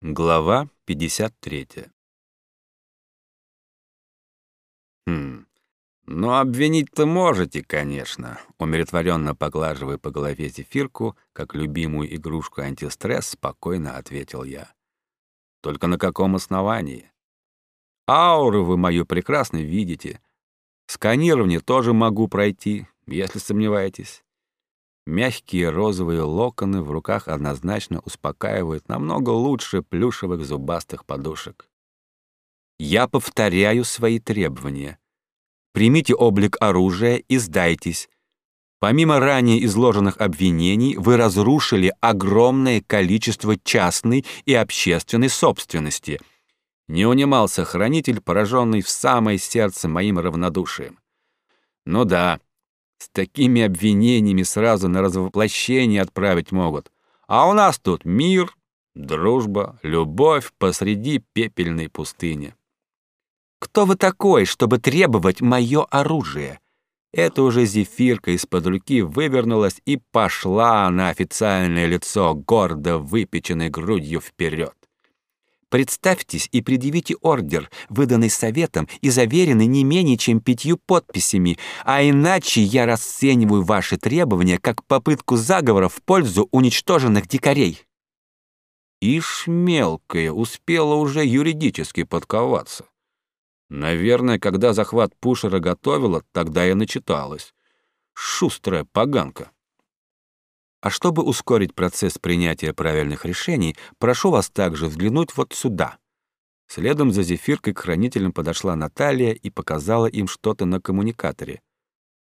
Глава 53 «Хм, ну обвинить-то можете, конечно», умиротворенно поглаживая по голове зефирку, как любимую игрушку антистресс, спокойно ответил я. «Только на каком основании? Ауру вы мою прекрасно видите. Сканирование тоже могу пройти, если сомневаетесь. Мягкие розовые локоны в руках однозначно успокаивают намного лучше плюшевых зубастых подушек. Я повторяю свои требования. Примите облик оружия и сдайтесь. Помимо ранее изложенных обвинений, вы разрушили огромное количество частной и общественной собственности. Не унимался хранитель, пораженный в самое сердце моим равнодушием. Ну да, с такими обвинениями сразу на развоплощение отправить могут. А у нас тут мир, дружба, любовь посреди пепельной пустыни. Кто вы такой, чтобы требовать мое оружие? Это уже зефирка из-под руки вывернулась и пошла на официальное лицо, гордо выпеченной грудью вперед. Представьтесь и предъявите ордер, выданный советом и заверенный не менее чем пятью подписями, а иначе я расцениваю ваши требования как попытку заговора в пользу уничтоженных дикарей». Ишь мелкая успела уже юридически подковаться. Наверное, когда захват Пушера готовила, тогда я начиталась. Шустрая поганка. А чтобы ускорить процесс принятия правильных решений, прошу вас также взглянуть вот сюда». Следом за зефиркой к хранителям подошла Наталья и показала им что-то на коммуникаторе.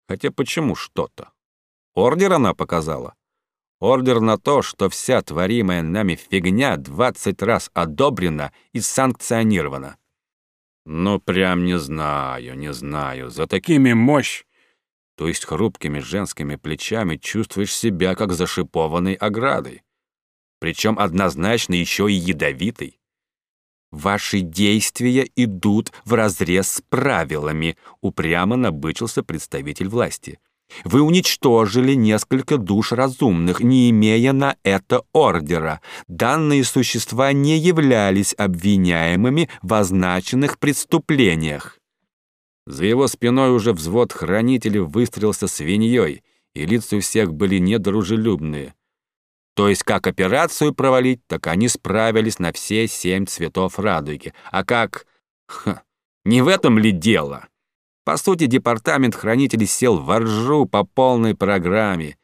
Хотя почему что-то? Ордер она показала. Ордер на то, что вся творимая нами фигня 20 раз одобрена и санкционирована. Ну, прям не знаю, не знаю. За такими мощь то есть хрупкими женскими плечами чувствуешь себя как зашипованной оградой. Причем однозначно еще и ядовитой. «Ваши действия идут вразрез с правилами», — упрямо набычился представитель власти. «Вы уничтожили несколько душ разумных, не имея на это ордера. Данные существа не являлись обвиняемыми в означенных преступлениях». За его спиной уже взвод хранителей выстрелился свиньей, и лица у всех были недружелюбные. То есть как операцию провалить, так они справились на все семь цветов радуги. А как... Ха, не в этом ли дело? По сути, департамент хранителей сел в ржу по полной программе.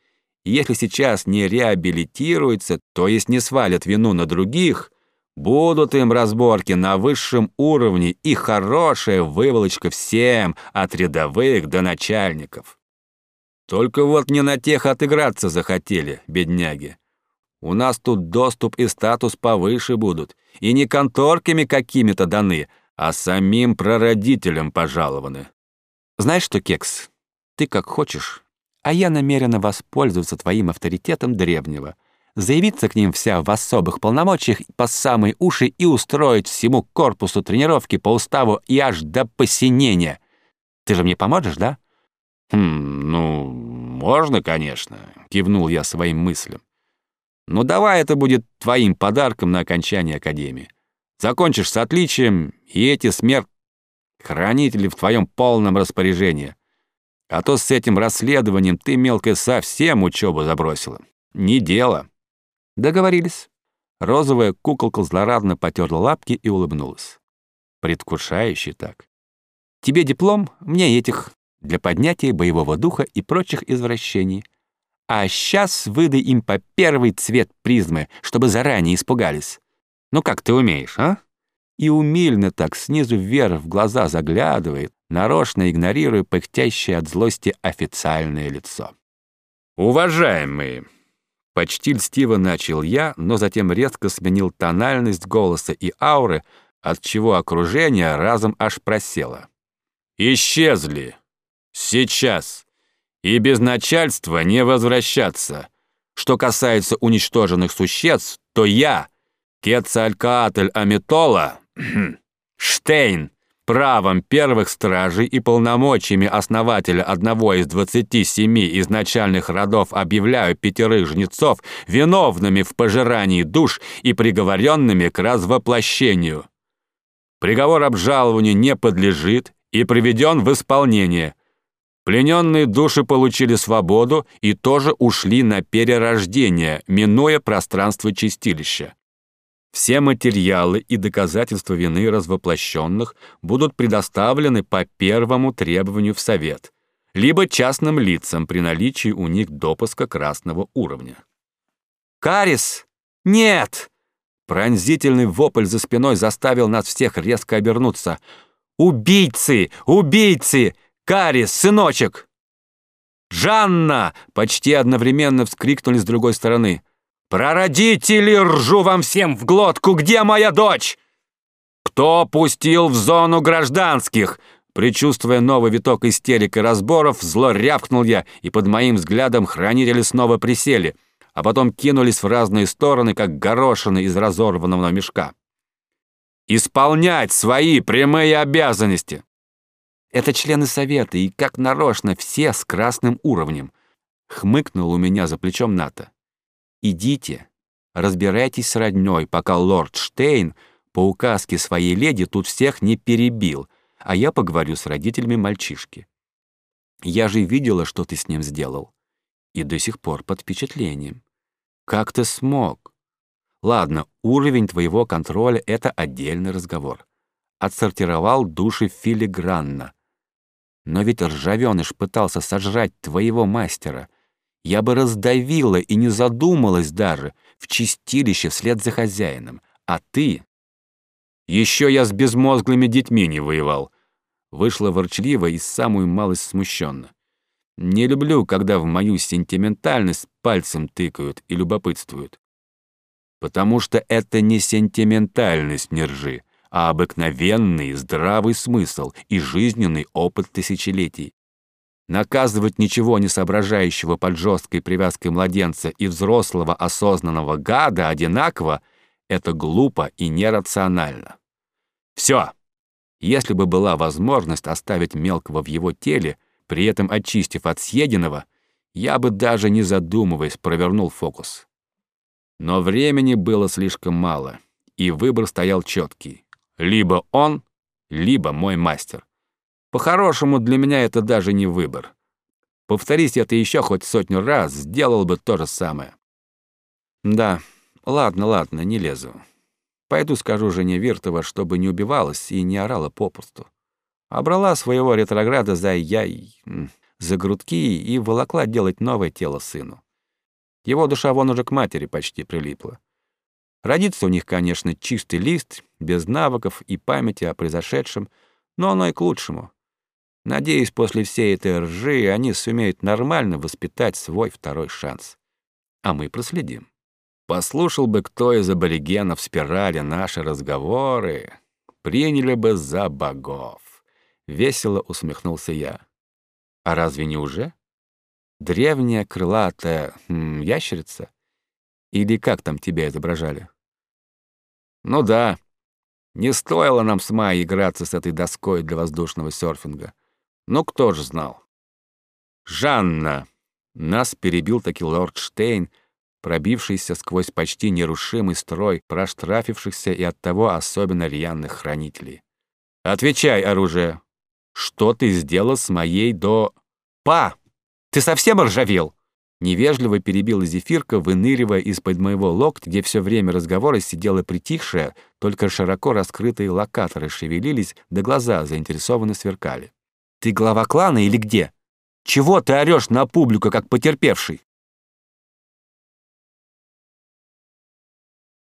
Если сейчас не реабилитируется, то есть не свалят вину на других, Будут им разборки на высшем уровне и хорошая выволочка всем, от рядовых до начальников. Только вот не на тех отыграться захотели, бедняги. У нас тут доступ и статус повыше будут, и не конторками какими-то даны, а самим прародителям пожалованы. Знаешь что, Кекс, ты как хочешь, а я намерена воспользоваться твоим авторитетом древнего — заявиться к ним вся в особых полномочиях по самые уши и устроить всему корпусу тренировки по уставу и аж до посинения. Ты же мне поможешь, да? Хм, ну, можно, конечно, кивнул я своим мыслям. Но давай это будет твоим подарком на окончание академии. Закончишь с отличием, и эти смерть хранители в твоем полном распоряжении. А то с этим расследованием ты, мелкая, совсем учебу забросила. Не дело. Договорились. Розовая куколка злорадно потерла лапки и улыбнулась. Предвкушающе так. Тебе диплом, мне этих, для поднятия боевого духа и прочих извращений. А сейчас выдай им по первый цвет призмы, чтобы заранее испугались. Ну как ты умеешь, а? И умильно так снизу вверх в глаза заглядывает, нарочно игнорируя пыхтящее от злости официальное лицо. «Уважаемые!» Почти льстиво начал я, но затем резко сменил тональность голоса и ауры, от чего окружение разом аж просело. «Исчезли! Сейчас! И без начальства не возвращаться! Что касается уничтоженных существ, то я, Кецалькаатль Аметола, Штейн, правом первых стражей и полномочиями основателя одного из двадцати семи изначальных родов объявляю пятерых жнецов виновными в пожирании душ и приговоренными к развоплощению. Приговор обжалованию не подлежит и приведен в исполнение. Плененные души получили свободу и тоже ушли на перерождение, минуя пространство чистилища. Все материалы и доказательства вины развоплощенных будут предоставлены по первому требованию в Совет, либо частным лицам при наличии у них допуска красного уровня. «Карис! Нет!» Пронзительный вопль за спиной заставил нас всех резко обернуться. «Убийцы! Убийцы! Карис, сыночек!» «Жанна!» — почти одновременно вскрикнули с другой стороны. «Прародители, ржу вам всем в глотку! Где моя дочь?» «Кто пустил в зону гражданских?» Причувствуя новый виток истерик и разборов, зло рявкнул я, и под моим взглядом хранители снова присели, а потом кинулись в разные стороны, как горошины из разорванного мешка. «Исполнять свои прямые обязанности!» Это члены совета, и как нарочно все с красным уровнем. Хмыкнул у меня за плечом НАТО. Идите, разбирайтесь с роднёй, пока лорд Штейн по указке своей леди тут всех не перебил, а я поговорю с родителями мальчишки. Я же видела, что ты с ним сделал. И до сих пор под впечатлением. Как ты смог? Ладно, уровень твоего контроля — это отдельный разговор. Отсортировал души филигранно. Но ведь ржавёныш пытался сожрать твоего мастера — я бы раздавила и не задумалась даже в чистилище вслед за хозяином. А ты... Еще я с безмозглыми детьми не воевал. Вышла ворчливо и самую малость смущенно. Не люблю, когда в мою сентиментальность пальцем тыкают и любопытствуют. Потому что это не сентиментальность, не ржи, а обыкновенный здравый смысл и жизненный опыт тысячелетий. Наказывать ничего не соображающего под жесткой привязкой младенца и взрослого осознанного гада одинаково — это глупо и нерационально. Все. Если бы была возможность оставить мелкого в его теле, при этом очистив от съеденного, я бы даже не задумываясь провернул фокус. Но времени было слишком мало, и выбор стоял четкий. Либо он, либо мой мастер. По-хорошему, для меня это даже не выбор. Повторись это еще хоть сотню раз, сделал бы то же самое. Да, ладно, ладно, не лезу. Пойду скажу жене Виртова, чтобы не убивалась и не орала попусту. Обрала своего ретрограда за яй, за грудки и волокла делать новое тело сыну. Его душа вон уже к матери почти прилипла. Родится у них, конечно, чистый лист, без навыков и памяти о произошедшем, но оно и к лучшему. Надеюсь, после всей этой ржи они сумеют нормально воспитать свой второй шанс. А мы проследим. Послушал бы кто из аборигенов спирали наши разговоры, приняли бы за богов. Весело усмехнулся я. А разве не уже? Древняя крылатая хм, ящерица? Или как там тебя изображали? Ну да, не стоило нам с Майей играться с этой доской для воздушного серфинга. Ну кто ж знал? «Жанна!» Нас перебил таки лорд Штейн, пробившийся сквозь почти нерушимый строй проштрафившихся и оттого особенно рьяных хранителей. «Отвечай, оружие! Что ты сделал с моей до...» «Па! Ты совсем ржавел?» Невежливо перебила Зефирка, выныривая из-под моего локтя, где все время разговора сидела притихшая, только широко раскрытые локаторы шевелились, да глаза заинтересованно сверкали. Ты глава клана или где? Чего ты орешь на публику, как потерпевший?»